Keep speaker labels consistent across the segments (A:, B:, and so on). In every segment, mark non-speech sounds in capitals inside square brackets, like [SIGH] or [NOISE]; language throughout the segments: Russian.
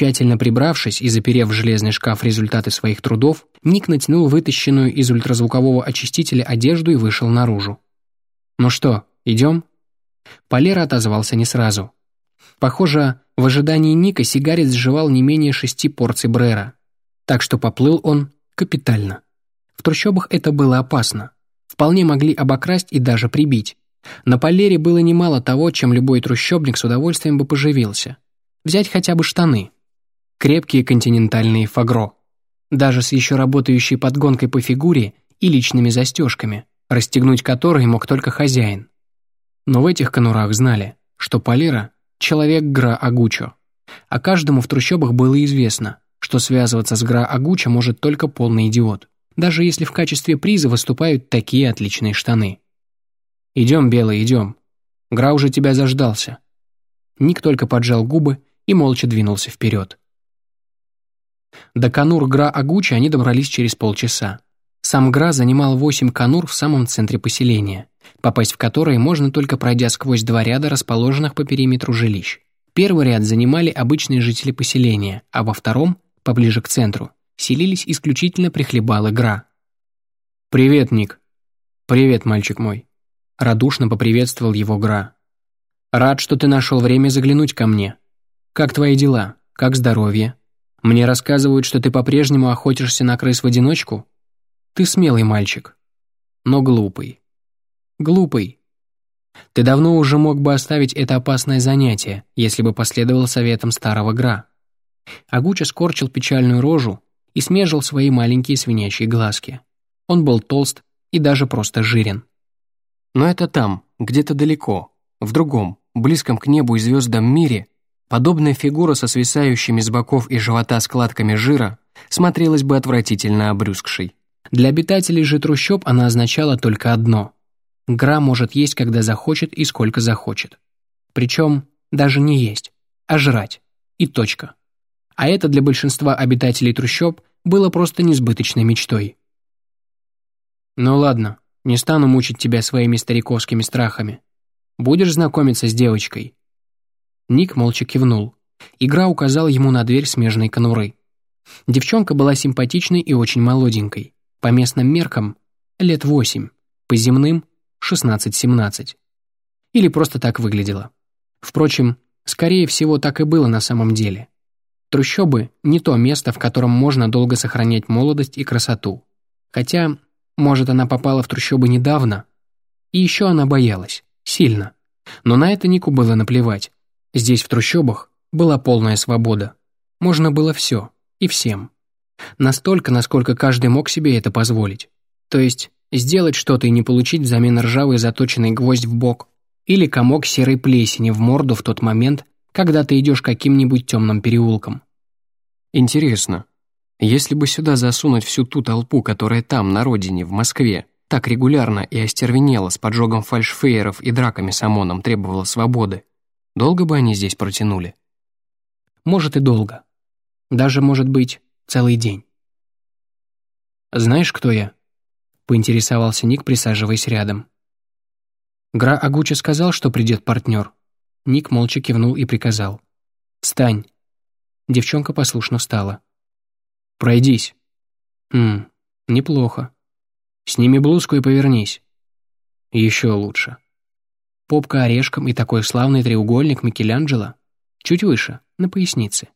A: Тщательно прибравшись и заперев в железный шкаф результаты своих трудов, Ник натянул вытащенную из ультразвукового очистителя одежду и вышел наружу. «Ну что, идем?» Полера отозвался не сразу. Похоже, в ожидании Ника сигарет сживал не менее шести порций Брера. Так что поплыл он капитально. В трущобах это было опасно. Вполне могли обокрасть и даже прибить. На Полере было немало того, чем любой трущобник с удовольствием бы поживился. Взять хотя бы штаны. Крепкие континентальные фагро. Даже с еще работающей подгонкой по фигуре и личными застежками, расстегнуть которые мог только хозяин. Но в этих конурах знали, что Полера — человек Гра Агучо. А каждому в трущобах было известно, что связываться с Гра Агучо может только полный идиот, даже если в качестве приза выступают такие отличные штаны. «Идем, Белый, идем. Гра уже тебя заждался». Ник только поджал губы и молча двинулся вперед. До конур Гра Агучи они добрались через полчаса. Сам Гра занимал восемь конур в самом центре поселения, попасть в которые можно только пройдя сквозь два ряда расположенных по периметру жилищ. Первый ряд занимали обычные жители поселения, а во втором, поближе к центру, селились исключительно прихлебалы Гра. «Привет, Ник». «Привет, мальчик мой». Радушно поприветствовал его Гра. «Рад, что ты нашел время заглянуть ко мне. Как твои дела? Как здоровье? Мне рассказывают, что ты по-прежнему охотишься на крыс в одиночку? Ты смелый мальчик, но глупый. Глупый. Ты давно уже мог бы оставить это опасное занятие, если бы последовал советам старого Гра». Агуча скорчил печальную рожу и смежил свои маленькие свинячьи глазки. Он был толст и даже просто жирен. Но это там, где-то далеко, в другом, близком к небу и звездам мире, подобная фигура со свисающими с боков и живота складками жира смотрелась бы отвратительно обрюзгшей. Для обитателей же трущоб она означала только одно. Гра может есть, когда захочет и сколько захочет. Причем даже не есть, а жрать. И точка. А это для большинства обитателей трущоб было просто несбыточной мечтой. Ну ладно, не стану мучить тебя своими стариковскими страхами. Будешь знакомиться с девочкой?» Ник молча кивнул. Игра указал ему на дверь смежной конуры. Девчонка была симпатичной и очень молоденькой. По местным меркам — лет восемь, по земным — шестнадцать-семнадцать. Или просто так выглядела. Впрочем, скорее всего, так и было на самом деле. Трущобы — не то место, в котором можно долго сохранять молодость и красоту. Хотя может, она попала в трущобы недавно? И еще она боялась. Сильно. Но на это Нику было наплевать. Здесь, в трущобах, была полная свобода. Можно было все. И всем. Настолько, насколько каждый мог себе это позволить. То есть, сделать что-то и не получить взамен ржавый заточенный гвоздь в бок или комок серой плесени в морду в тот момент, когда ты идешь каким-нибудь темным переулком. Интересно, если бы сюда засунуть всю ту толпу, которая там, на родине, в Москве, так регулярно и остервенела с поджогом фальшфейеров и драками с ОМОНом требовала свободы, долго бы они здесь протянули? Может и долго. Даже, может быть, целый день. «Знаешь, кто я?» — поинтересовался Ник, присаживаясь рядом. Гра Агуча сказал, что придет партнер. Ник молча кивнул и приказал. «Встань». Девчонка послушно встала. Пройдись. Хм, неплохо. Сними блузку и повернись. Еще лучше. Попка орешком и такой славный треугольник Микеланджело. Чуть выше, на пояснице.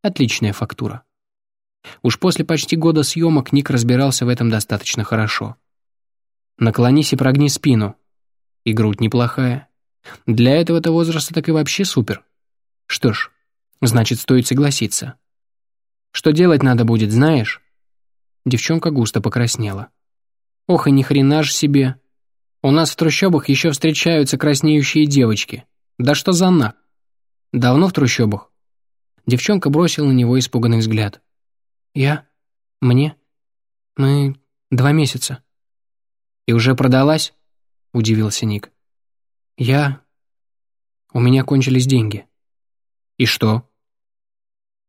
A: Отличная фактура. Уж после почти года съемок Ник разбирался в этом достаточно хорошо. Наклонись и прогни спину. И грудь неплохая. Для этого-то возраста так и вообще супер. Что ж, значит, стоит согласиться. Что делать надо будет, знаешь?» Девчонка густо покраснела. «Ох, и ни хрена ж себе! У нас в трущобах еще встречаются краснеющие девочки. Да что за на? Давно в трущобах?» Девчонка бросила на него испуганный взгляд. «Я? Мне? Мы два месяца». «И уже продалась?» — удивился Ник. «Я... У меня кончились деньги». «И что?»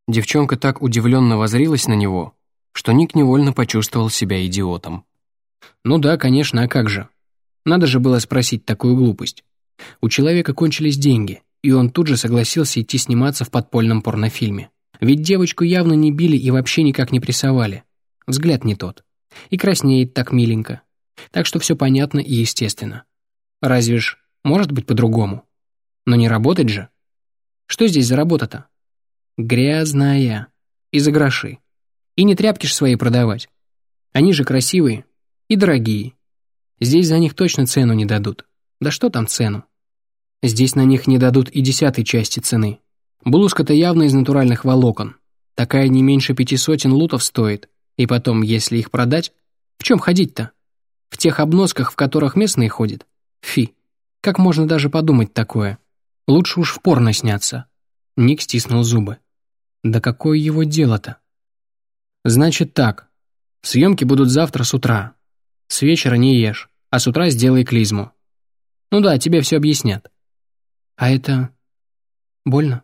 A: Девчонка так удивленно возрилась на него, что Ник невольно почувствовал себя идиотом. Ну да, конечно, а как же? Надо же было спросить такую глупость. У человека кончились деньги, и он тут же согласился идти сниматься в подпольном порнофильме. Ведь девочку явно не били и вообще никак не прессовали. Взгляд не тот. И краснеет так миленько. Так что все понятно и естественно. Разве ж может быть по-другому? Но не работать же. Что здесь за работа-то? Грязная. И за гроши. И не тряпки ж свои продавать. Они же красивые и дорогие. Здесь за них точно цену не дадут. Да что там цену? Здесь на них не дадут и десятой части цены. Блузка-то явно из натуральных волокон. Такая не меньше пяти сотен лутов стоит. И потом, если их продать, в чем ходить-то? В тех обносках, в которых местные ходят? Фи, как можно даже подумать такое? Лучше уж в порно сняться. Ник стиснул зубы. Да какое его дело-то? Значит так. Съемки будут завтра с утра. С вечера не ешь, а с утра сделай клизму. Ну да, тебе все объяснят. А это... больно?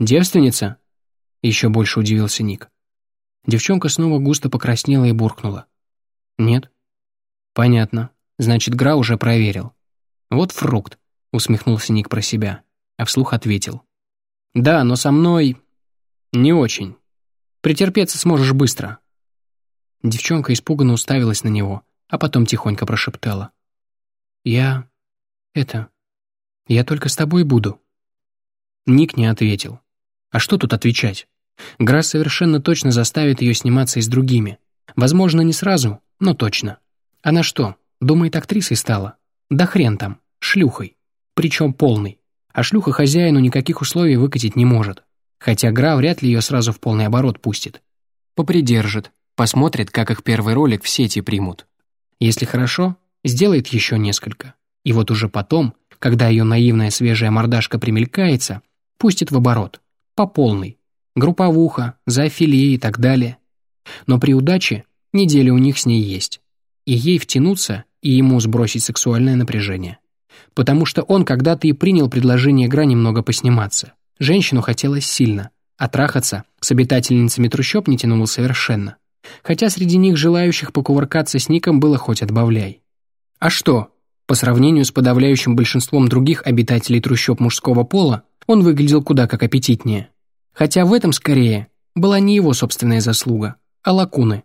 A: Девственница? Еще больше удивился Ник. Девчонка снова густо покраснела и буркнула. Нет. Понятно. Значит, Гра уже проверил. Вот фрукт, усмехнулся Ник про себя, а вслух ответил. Да, но со мной... не очень. Претерпеться сможешь быстро. Девчонка испуганно уставилась на него, а потом тихонько прошептала. «Я... это... я только с тобой буду». Ник не ответил. А что тут отвечать? Гра совершенно точно заставит ее сниматься и с другими. Возможно, не сразу, но точно. Она что, думает, актрисой стала? Да хрен там, шлюхой. Причем полной. А шлюха хозяину никаких условий выкатить не может. Хотя Гра вряд ли ее сразу в полный оборот пустит. Попридержит, посмотрит, как их первый ролик в сети примут. Если хорошо, сделает еще несколько. И вот уже потом, когда ее наивная свежая мордашка примелькается, пустит в оборот. По полной. Групповуха, зоофилия и так далее. Но при удаче неделя у них с ней есть. И ей втянуться, и ему сбросить сексуальное напряжение. Потому что он когда-то и принял предложение Гра немного посниматься. Женщину хотелось сильно, а трахаться с обитательницами трущоб не тянуло совершенно. Хотя среди них желающих покувыркаться с Ником было хоть отбавляй. А что? По сравнению с подавляющим большинством других обитателей трущоб мужского пола, он выглядел куда как аппетитнее. Хотя в этом, скорее, была не его собственная заслуга, а лакуны.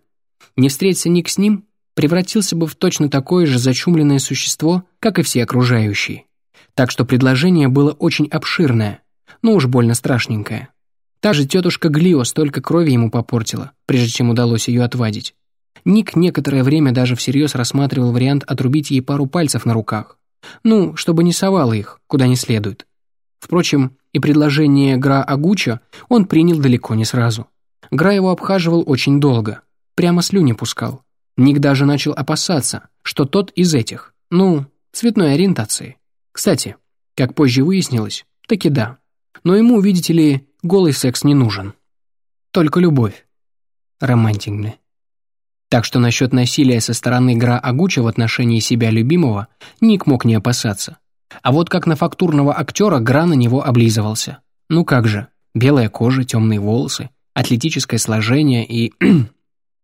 A: Не встреться Ник с ним, превратился бы в точно такое же зачумленное существо, как и все окружающие. Так что предложение было очень обширное, но уж больно страшненькое. Та же тетушка Глио столько крови ему попортила, прежде чем удалось ее отвадить. Ник некоторое время даже всерьез рассматривал вариант отрубить ей пару пальцев на руках. Ну, чтобы не совала их, куда не следует. Впрочем, и предложение Гра Агуча он принял далеко не сразу. Гра его обхаживал очень долго, прямо слюни пускал. Ник даже начал опасаться, что тот из этих, ну, цветной ориентации. Кстати, как позже выяснилось, таки да. Но ему, видите ли, голый секс не нужен. Только любовь. Романтикно. Так что насчет насилия со стороны Гра Агуча в отношении себя любимого Ник мог не опасаться. А вот как на фактурного актера Гра на него облизывался. Ну как же, белая кожа, темные волосы, атлетическое сложение и... [CLEARS THROAT]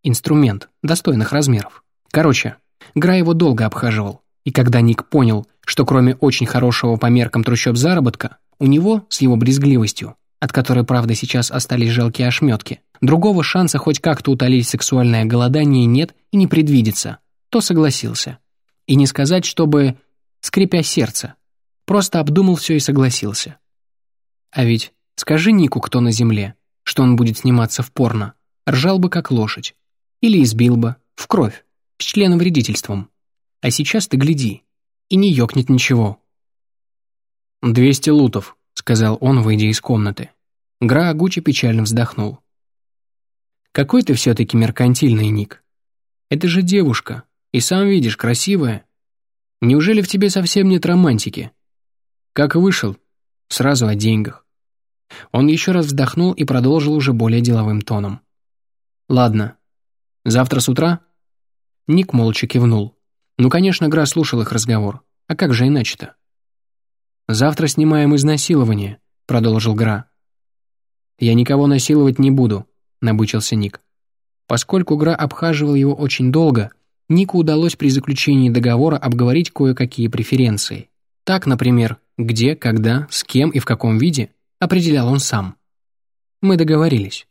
A: инструмент достойных размеров. Короче, Гра его долго обхаживал. И когда Ник понял, что кроме очень хорошего по меркам трущоб заработка, у него, с его брезгливостью, от которой, правда, сейчас остались жалкие ошметки. Другого шанса хоть как-то утолить сексуальное голодание нет и не предвидится. То согласился. И не сказать, чтобы, скрипя сердце, просто обдумал все и согласился. А ведь скажи Нику, кто на земле, что он будет сниматься в порно, ржал бы как лошадь. Или избил бы, в кровь, с членом вредительством. А сейчас ты гляди, и не ёкнет ничего. «Двести лутов», сказал он, выйдя из комнаты. Гра Агучи печально вздохнул. «Какой ты все-таки меркантильный, Ник. Это же девушка, и сам видишь, красивая. Неужели в тебе совсем нет романтики? Как вышел? Сразу о деньгах». Он еще раз вздохнул и продолжил уже более деловым тоном. «Ладно. Завтра с утра?» Ник молча кивнул. Ну, конечно, Гра слушал их разговор. А как же иначе-то? «Завтра снимаем изнасилование», — продолжил Гра. «Я никого насиловать не буду», — набычился Ник. Поскольку Гра обхаживал его очень долго, Нику удалось при заключении договора обговорить кое-какие преференции. Так, например, где, когда, с кем и в каком виде определял он сам. Мы договорились».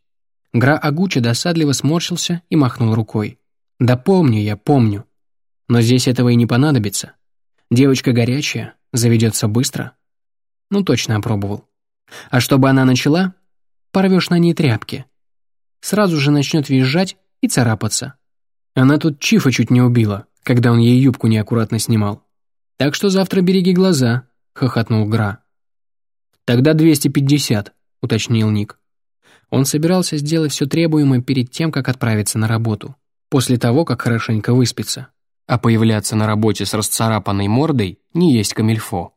A: Гра Агуча досадливо сморщился и махнул рукой. «Да помню я, помню. Но здесь этого и не понадобится. Девочка горячая, заведется быстро». Ну, точно опробовал. А чтобы она начала, порвешь на ней тряпки. Сразу же начнет визжать и царапаться. Она тут Чифа чуть не убила, когда он ей юбку неаккуратно снимал. Так что завтра береги глаза, хохотнул Гра. Тогда 250, уточнил Ник. Он собирался сделать все требуемое перед тем, как отправиться на работу, после того, как хорошенько выспится. А появляться на работе с расцарапанной мордой не есть камильфо.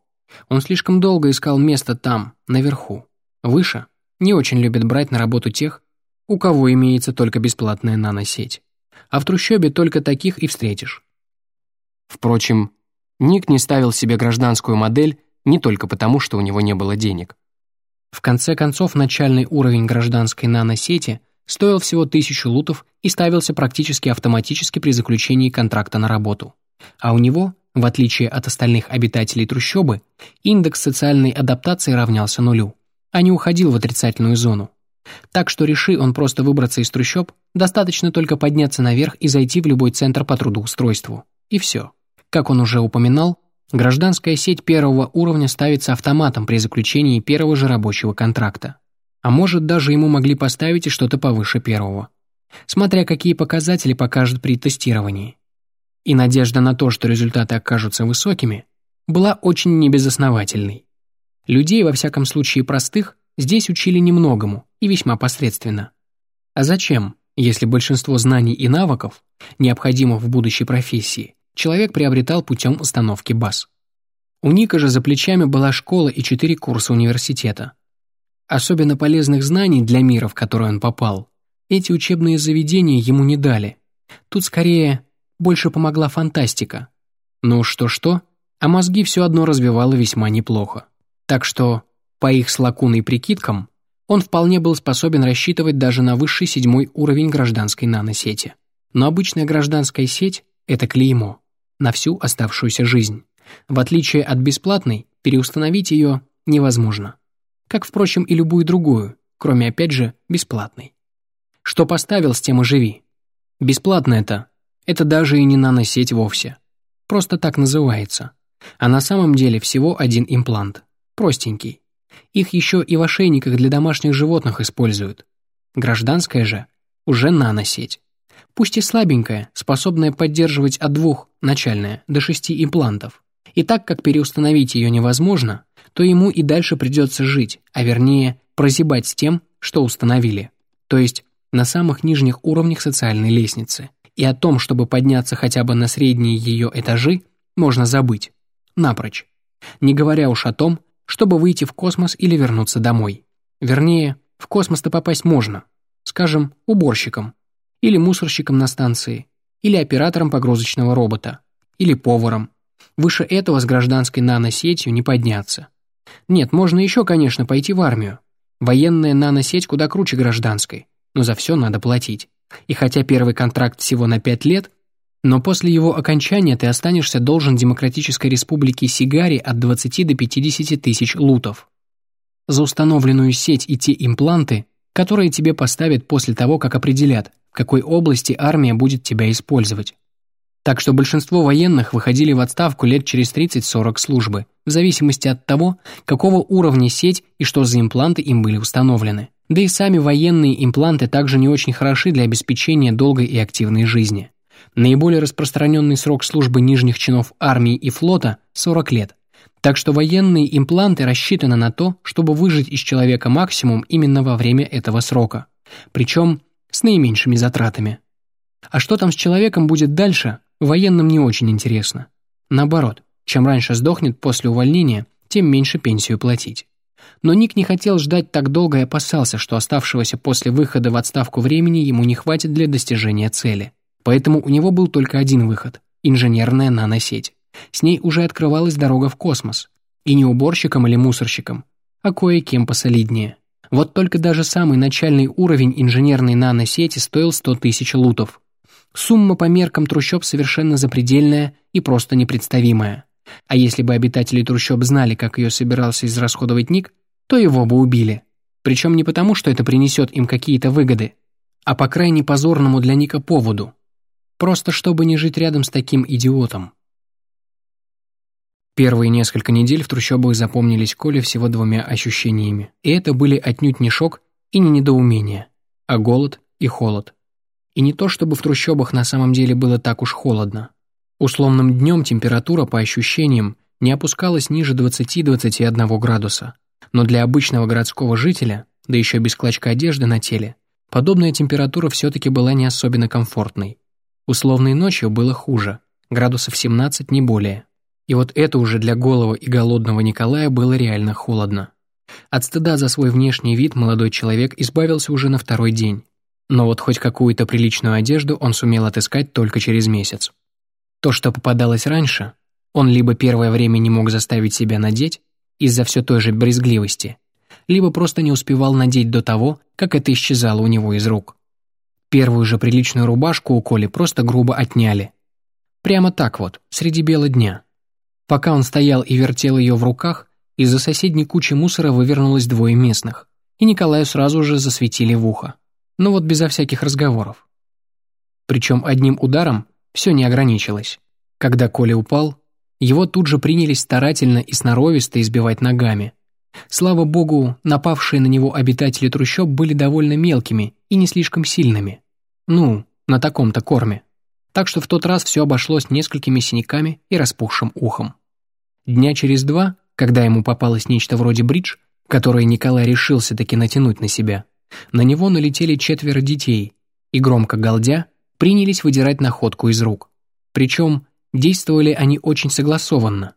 A: Он слишком долго искал место там, наверху. Выше не очень любит брать на работу тех, у кого имеется только бесплатная наносеть. А в трущобе только таких и встретишь. Впрочем, Ник не ставил себе гражданскую модель не только потому, что у него не было денег. В конце концов, начальный уровень гражданской наносети стоил всего тысячу лутов и ставился практически автоматически при заключении контракта на работу. А у него, в отличие от остальных обитателей трущобы, индекс социальной адаптации равнялся нулю, а не уходил в отрицательную зону. Так что реши он просто выбраться из трущоб, достаточно только подняться наверх и зайти в любой центр по трудоустройству. И все. Как он уже упоминал, Гражданская сеть первого уровня ставится автоматом при заключении первого же рабочего контракта. А может, даже ему могли поставить и что-то повыше первого. Смотря какие показатели покажет при тестировании. И надежда на то, что результаты окажутся высокими, была очень небезосновательной. Людей, во всяком случае простых, здесь учили немногому и весьма посредственно. А зачем, если большинство знаний и навыков, необходимых в будущей профессии, человек приобретал путем установки баз. У Ника же за плечами была школа и четыре курса университета. Особенно полезных знаний для мира, в который он попал, эти учебные заведения ему не дали. Тут скорее больше помогла фантастика. Ну что-что, а мозги все одно развивало весьма неплохо. Так что, по их с лакуной прикидкам, он вполне был способен рассчитывать даже на высший седьмой уровень гражданской наносети. Но обычная гражданская сеть — это клеймо на всю оставшуюся жизнь. В отличие от бесплатной, переустановить ее невозможно. Как, впрочем, и любую другую, кроме, опять же, бесплатной. Что поставил, с тем и живи. Бесплатно это. Это даже и не наносеть вовсе. Просто так называется. А на самом деле всего один имплант. Простенький. Их еще и в ошейниках для домашних животных используют. Гражданская же уже наносеть пусть и слабенькая, способная поддерживать от двух, начальная, до шести имплантов. И так как переустановить ее невозможно, то ему и дальше придется жить, а вернее прозябать с тем, что установили. То есть на самых нижних уровнях социальной лестницы. И о том, чтобы подняться хотя бы на средние ее этажи, можно забыть. Напрочь. Не говоря уж о том, чтобы выйти в космос или вернуться домой. Вернее, в космос-то попасть можно. Скажем, уборщиком, или мусорщиком на станции, или оператором погрузочного робота, или поваром. Выше этого с гражданской наносетью не подняться. Нет, можно еще, конечно, пойти в армию. Военная наносеть куда круче гражданской, но за все надо платить. И хотя первый контракт всего на пять лет, но после его окончания ты останешься должен Демократической Республике Сигари от 20 до 50 тысяч лутов. За установленную сеть и те импланты, которые тебе поставят после того, как определят, в какой области армия будет тебя использовать. Так что большинство военных выходили в отставку лет через 30-40 службы, в зависимости от того, какого уровня сеть и что за импланты им были установлены. Да и сами военные импланты также не очень хороши для обеспечения долгой и активной жизни. Наиболее распространенный срок службы нижних чинов армии и флота – 40 лет. Так что военные импланты рассчитаны на то, чтобы выжить из человека максимум именно во время этого срока. Причем с наименьшими затратами. А что там с человеком будет дальше, военным не очень интересно. Наоборот, чем раньше сдохнет после увольнения, тем меньше пенсию платить. Но Ник не хотел ждать так долго и опасался, что оставшегося после выхода в отставку времени ему не хватит для достижения цели. Поэтому у него был только один выход – инженерная наносеть. С ней уже открывалась дорога в космос. И не уборщиком или мусорщиком, а кое-кем посолиднее. Вот только даже самый начальный уровень инженерной наносети стоил 100 тысяч лутов. Сумма по меркам трущоб совершенно запредельная и просто непредставимая. А если бы обитатели трущоб знали, как ее собирался израсходовать Ник, то его бы убили. Причем не потому, что это принесет им какие-то выгоды, а по крайне позорному для Ника поводу. Просто чтобы не жить рядом с таким идиотом. Первые несколько недель в трущобах запомнились Коле всего двумя ощущениями. И это были отнюдь не шок и не недоумение, а голод и холод. И не то, чтобы в трущобах на самом деле было так уж холодно. Условным днем температура, по ощущениям, не опускалась ниже 20-21 градуса. Но для обычного городского жителя, да еще без клочка одежды на теле, подобная температура все-таки была не особенно комфортной. Условной ночью было хуже, градусов 17 не более. И вот это уже для голого и голодного Николая было реально холодно. От стыда за свой внешний вид молодой человек избавился уже на второй день. Но вот хоть какую-то приличную одежду он сумел отыскать только через месяц. То, что попадалось раньше, он либо первое время не мог заставить себя надеть из-за все той же брезгливости, либо просто не успевал надеть до того, как это исчезало у него из рук. Первую же приличную рубашку у Коли просто грубо отняли. Прямо так вот, среди бела дня. Пока он стоял и вертел ее в руках, из-за соседней кучи мусора вывернулось двое местных, и Николаю сразу же засветили в ухо. Но вот безо всяких разговоров. Причем одним ударом все не ограничилось. Когда Коля упал, его тут же принялись старательно и сноровисто избивать ногами. Слава богу, напавшие на него обитатели трущоб были довольно мелкими и не слишком сильными. Ну, на таком-то корме. Так что в тот раз все обошлось несколькими синяками и распухшим ухом. Дня через два, когда ему попалось нечто вроде бридж, которое Николай решился таки натянуть на себя, на него налетели четверо детей и, громко галдя, принялись выдирать находку из рук. Причем действовали они очень согласованно.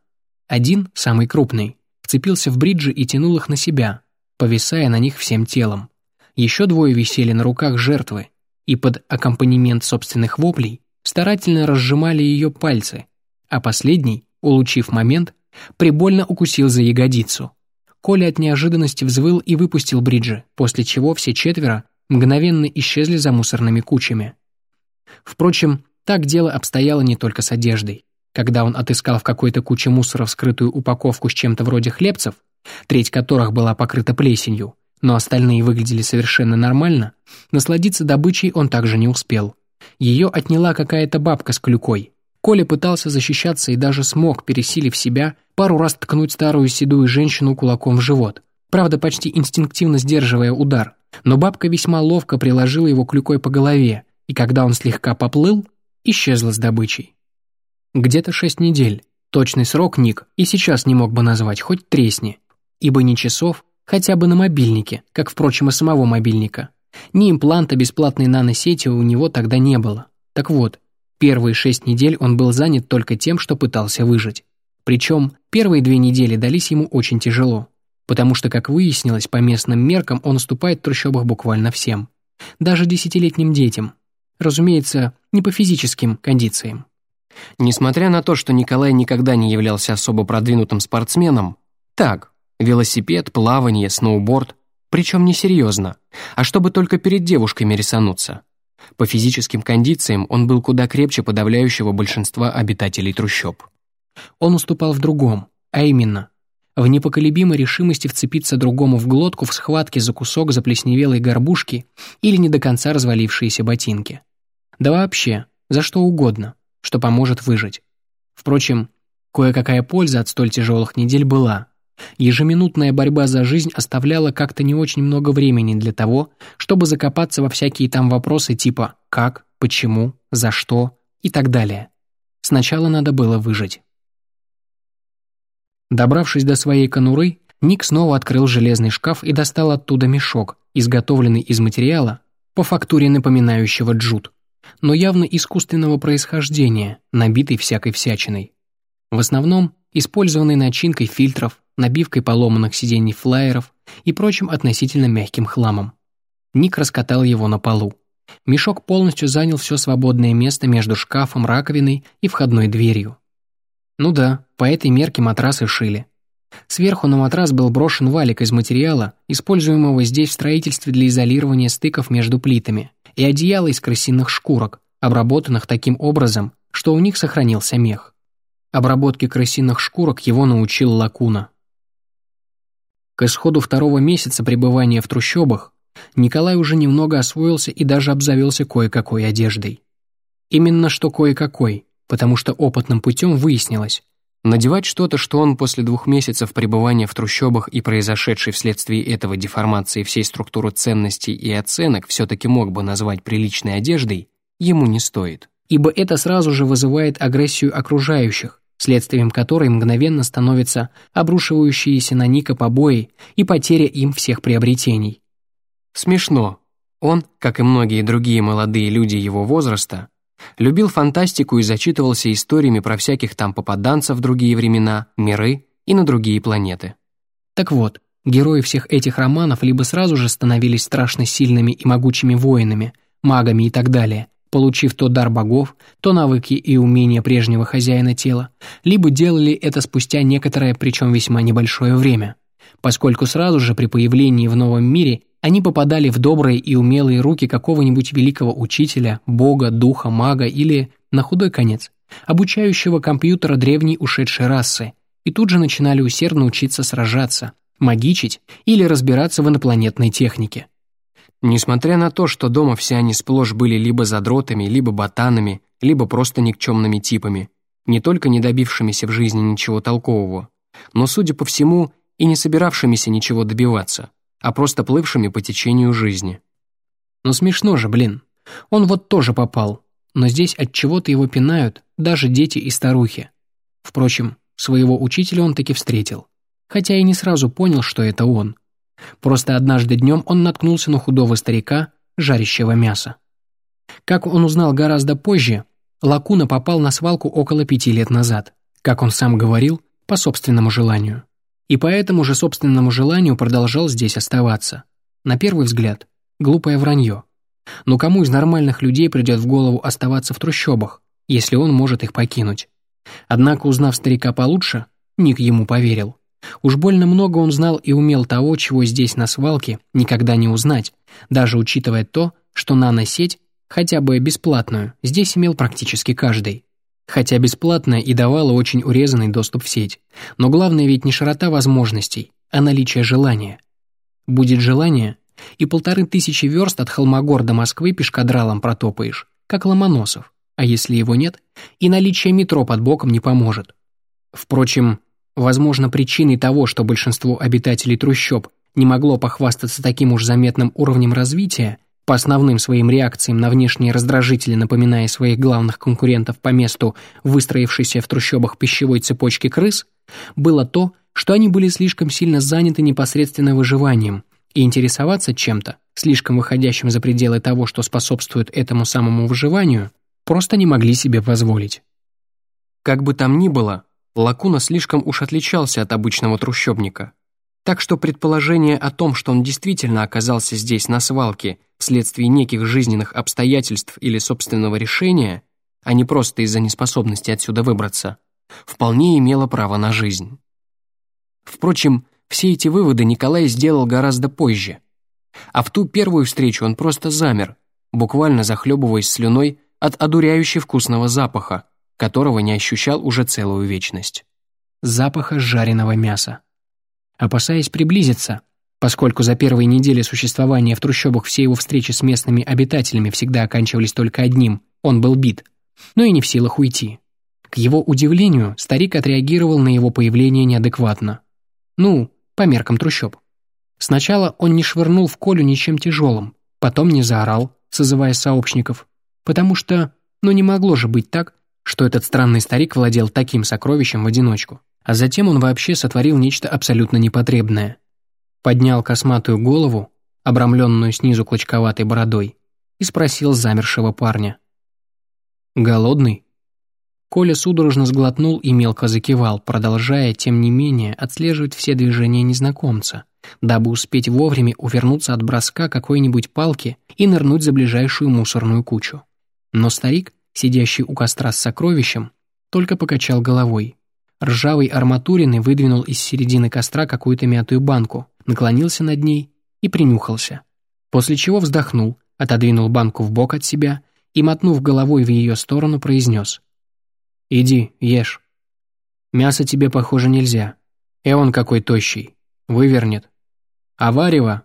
A: Один, самый крупный, вцепился в бриджи и тянул их на себя, повисая на них всем телом. Еще двое висели на руках жертвы и под аккомпанемент собственных воплей старательно разжимали ее пальцы, а последний, улучив момент, прибольно укусил за ягодицу. Коля от неожиданности взвыл и выпустил бриджи, после чего все четверо мгновенно исчезли за мусорными кучами. Впрочем, так дело обстояло не только с одеждой. Когда он отыскал в какой-то куче мусора вскрытую упаковку с чем-то вроде хлебцев, треть которых была покрыта плесенью, но остальные выглядели совершенно нормально, насладиться добычей он также не успел. Ее отняла какая-то бабка с клюкой, Коля пытался защищаться и даже смог, пересилив себя, пару раз ткнуть старую седую женщину кулаком в живот. Правда, почти инстинктивно сдерживая удар. Но бабка весьма ловко приложила его клюкой по голове, и когда он слегка поплыл, исчезла с добычей. Где-то шесть недель. Точный срок Ник и сейчас не мог бы назвать, хоть тресни. Ибо ни часов, хотя бы на мобильнике, как, впрочем, и самого мобильника. Ни импланта бесплатной наносети у него тогда не было. Так вот, Первые шесть недель он был занят только тем, что пытался выжить. Причем первые две недели дались ему очень тяжело, потому что, как выяснилось, по местным меркам он уступает в трущобах буквально всем. Даже десятилетним детям. Разумеется, не по физическим кондициям. Несмотря на то, что Николай никогда не являлся особо продвинутым спортсменом, так, велосипед, плавание, сноуборд, причем несерьезно, а чтобы только перед девушками рисануться – по физическим кондициям он был куда крепче подавляющего большинства обитателей трущоб. Он уступал в другом, а именно в непоколебимой решимости вцепиться другому в глотку в схватке за кусок заплесневелой горбушки или не до конца развалившиеся ботинки. Да вообще, за что угодно, что поможет выжить. Впрочем, кое-какая польза от столь тяжелых недель была, Ежеминутная борьба за жизнь оставляла как-то не очень много времени для того, чтобы закопаться во всякие там вопросы типа «как», «почему», «за что» и так далее. Сначала надо было выжить. Добравшись до своей конуры, Ник снова открыл железный шкаф и достал оттуда мешок, изготовленный из материала, по фактуре напоминающего джут, но явно искусственного происхождения, набитый всякой всячиной. В основном использованной начинкой фильтров, набивкой поломанных сидений флайеров и прочим относительно мягким хламом. Ник раскатал его на полу. Мешок полностью занял все свободное место между шкафом, раковиной и входной дверью. Ну да, по этой мерке матрасы шили. Сверху на матрас был брошен валик из материала, используемого здесь в строительстве для изолирования стыков между плитами, и одеяло из крысиных шкурок, обработанных таким образом, что у них сохранился мех. Обработке крысиных шкурок его научил Лакуна. К исходу второго месяца пребывания в трущобах Николай уже немного освоился и даже обзавелся кое-какой одеждой. Именно что кое-какой, потому что опытным путем выяснилось, надевать что-то, что он после двух месяцев пребывания в трущобах и произошедшей вследствие этого деформации всей структуры ценностей и оценок все-таки мог бы назвать приличной одеждой, ему не стоит. Ибо это сразу же вызывает агрессию окружающих, следствием которой мгновенно становятся обрушивающиеся на Ника побои и потеря им всех приобретений. Смешно. Он, как и многие другие молодые люди его возраста, любил фантастику и зачитывался историями про всяких там попаданцев в другие времена, миры и на другие планеты. Так вот, герои всех этих романов либо сразу же становились страшно сильными и могучими воинами, магами и так далее, получив то дар богов, то навыки и умения прежнего хозяина тела, либо делали это спустя некоторое, причем весьма небольшое время, поскольку сразу же при появлении в новом мире они попадали в добрые и умелые руки какого-нибудь великого учителя, бога, духа, мага или, на худой конец, обучающего компьютера древней ушедшей расы, и тут же начинали усердно учиться сражаться, магичить или разбираться в инопланетной технике. Несмотря на то, что дома все они сплошь были либо задротами, либо ботанами, либо просто никчемными типами, не только не добившимися в жизни ничего толкового, но, судя по всему, и не собиравшимися ничего добиваться, а просто плывшими по течению жизни. Но смешно же, блин. Он вот тоже попал, но здесь от чего-то его пинают даже дети и старухи. Впрочем, своего учителя он таки встретил, хотя и не сразу понял, что это он. Просто однажды днем он наткнулся на худого старика, жарящего мяса. Как он узнал гораздо позже, Лакуна попал на свалку около пяти лет назад, как он сам говорил, по собственному желанию. И по этому же собственному желанию продолжал здесь оставаться. На первый взгляд, глупое вранье. Но кому из нормальных людей придет в голову оставаться в трущобах, если он может их покинуть? Однако, узнав старика получше, Ник ему поверил. Уж больно много он знал и умел того, чего здесь на свалке никогда не узнать, даже учитывая то, что наносеть, хотя бы бесплатную, здесь имел практически каждый. Хотя бесплатная и давала очень урезанный доступ в сеть. Но главное ведь не широта возможностей, а наличие желания. Будет желание, и полторы тысячи верст от Холмогор до Москвы пешкадралом протопаешь, как Ломоносов. А если его нет, и наличие метро под боком не поможет. Впрочем, Возможно, причиной того, что большинство обитателей трущоб не могло похвастаться таким уж заметным уровнем развития, по основным своим реакциям на внешние раздражители напоминая своих главных конкурентов по месту выстроившейся в трущобах пищевой цепочки крыс, было то, что они были слишком сильно заняты непосредственно выживанием, и интересоваться чем-то, слишком выходящим за пределы того, что способствует этому самому выживанию, просто не могли себе позволить. Как бы там ни было, Лакуна слишком уж отличался от обычного трущобника. Так что предположение о том, что он действительно оказался здесь на свалке вследствие неких жизненных обстоятельств или собственного решения, а не просто из-за неспособности отсюда выбраться, вполне имело право на жизнь. Впрочем, все эти выводы Николай сделал гораздо позже. А в ту первую встречу он просто замер, буквально захлебываясь слюной от одуряюще вкусного запаха, которого не ощущал уже целую вечность. Запаха жареного мяса. Опасаясь приблизиться, поскольку за первые недели существования в трущобах все его встречи с местными обитателями всегда оканчивались только одним – он был бит, но и не в силах уйти. К его удивлению, старик отреагировал на его появление неадекватно. Ну, по меркам трущоб. Сначала он не швырнул в Колю ничем тяжелым, потом не заорал, созывая сообщников, потому что, ну не могло же быть так, что этот странный старик владел таким сокровищем в одиночку. А затем он вообще сотворил нечто абсолютно непотребное. Поднял косматую голову, обрамленную снизу клочковатой бородой, и спросил замершего парня. «Голодный?» Коля судорожно сглотнул и мелко закивал, продолжая, тем не менее, отслеживать все движения незнакомца, дабы успеть вовремя увернуться от броска какой-нибудь палки и нырнуть за ближайшую мусорную кучу. Но старик, сидящий у костра с сокровищем, только покачал головой. Ржавый арматурины выдвинул из середины костра какую-то мятую банку, наклонился над ней и принюхался. После чего вздохнул, отодвинул банку в бок от себя и, мотнув головой в ее сторону, произнес. «Иди, ешь. Мясо тебе, похоже, нельзя. И он какой тощий. вывернет. А варево?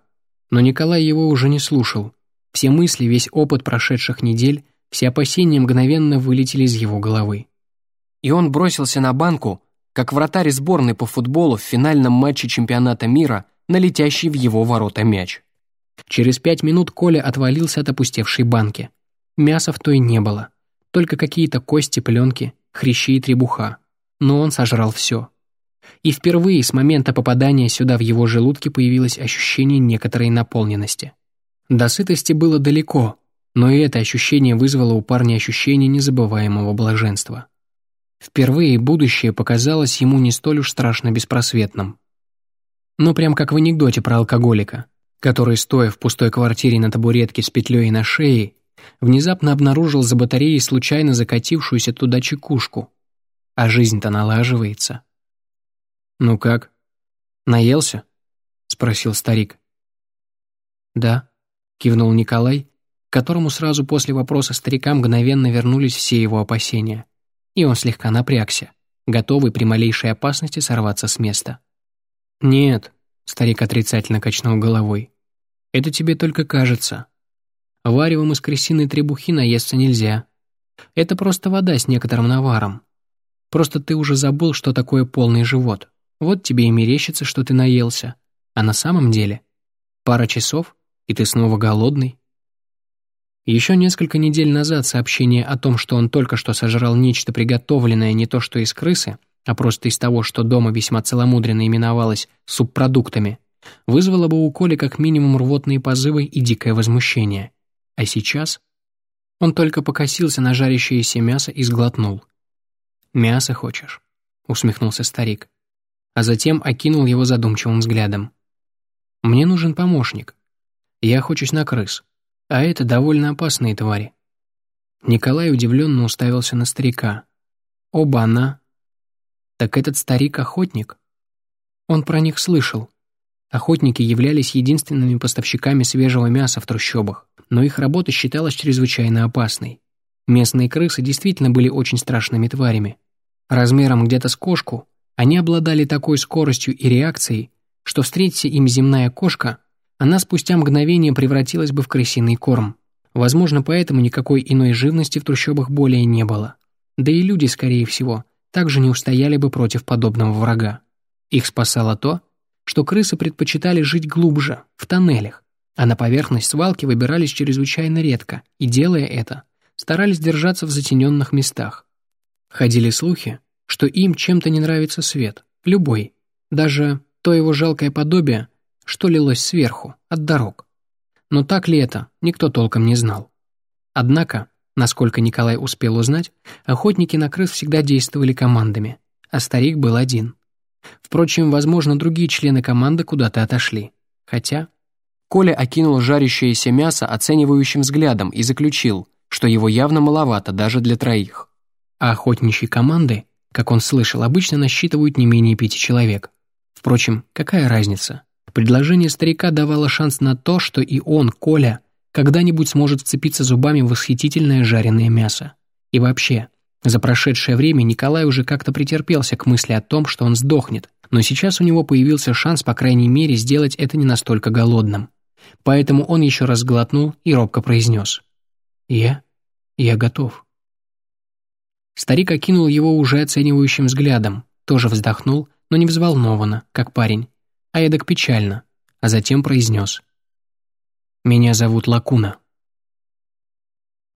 A: Но Николай его уже не слушал. Все мысли, весь опыт прошедших недель, все опасения мгновенно вылетели из его головы. И он бросился на банку, как вратарь сборной по футболу в финальном матче чемпионата мира на летящий в его ворота мяч. Через пять минут Коля отвалился от опустевшей банки. Мяса в той не было. Только какие-то кости, пленки, хрящи и требуха. Но он сожрал все. И впервые с момента попадания сюда в его желудке появилось ощущение некоторой наполненности. До сытости было далеко, но и это ощущение вызвало у парня ощущение незабываемого блаженства. Впервые будущее показалось ему не столь уж страшно беспросветным. Ну, прям как в анекдоте про алкоголика, который, стоя в пустой квартире на табуретке с петлей на шее, внезапно обнаружил за батареей случайно закатившуюся туда чекушку. А жизнь-то налаживается. «Ну как? Наелся?» — спросил старик. «Да», — кивнул Николай, которому сразу после вопроса старика мгновенно вернулись все его опасения. И он слегка напрягся, готовый при малейшей опасности сорваться с места. «Нет», — старик отрицательно качнул головой, — «это тебе только кажется. Варевом из крысиной требухи наесться нельзя. Это просто вода с некоторым наваром. Просто ты уже забыл, что такое полный живот. Вот тебе и мерещится, что ты наелся. А на самом деле пара часов, и ты снова голодный. Еще несколько недель назад сообщение о том, что он только что сожрал нечто приготовленное не то что из крысы, а просто из того, что дома весьма целомудренно именовалось субпродуктами, вызвало бы у Коли как минимум рвотные позывы и дикое возмущение. А сейчас он только покосился на жарящееся мясо и сглотнул. «Мясо хочешь?» — усмехнулся старик. А затем окинул его задумчивым взглядом. «Мне нужен помощник. Я охочусь на крыс, а это довольно опасные твари». Николай удивленно уставился на старика. «Оба она!» «Так этот старик-охотник?» Он про них слышал. Охотники являлись единственными поставщиками свежего мяса в трущобах но их работа считалась чрезвычайно опасной. Местные крысы действительно были очень страшными тварями. Размером где-то с кошку, они обладали такой скоростью и реакцией, что встретится им земная кошка, она спустя мгновение превратилась бы в крысиный корм. Возможно, поэтому никакой иной живности в трущобах более не было. Да и люди, скорее всего, также не устояли бы против подобного врага. Их спасало то, что крысы предпочитали жить глубже, в тоннелях, а на поверхность свалки выбирались чрезвычайно редко, и, делая это, старались держаться в затененных местах. Ходили слухи, что им чем-то не нравится свет, любой, даже то его жалкое подобие, что лилось сверху, от дорог. Но так ли это, никто толком не знал. Однако, насколько Николай успел узнать, охотники на крыс всегда действовали командами, а старик был один. Впрочем, возможно, другие члены команды куда-то отошли. Хотя Коля окинул жарящееся мясо оценивающим взглядом и заключил, что его явно маловато даже для троих. А охотничьи команды, как он слышал, обычно насчитывают не менее пяти человек. Впрочем, какая разница? Предложение старика давало шанс на то, что и он, Коля, когда-нибудь сможет вцепиться зубами в восхитительное жареное мясо. И вообще, за прошедшее время Николай уже как-то претерпелся к мысли о том, что он сдохнет, но сейчас у него появился шанс, по крайней мере, сделать это не настолько голодным. Поэтому он еще раз глотнул и робко произнес. «Я? Я готов». Старик окинул его уже оценивающим взглядом, тоже вздохнул, но не взволнованно, как парень, а эдак печально, а затем произнес. «Меня зовут Лакуна».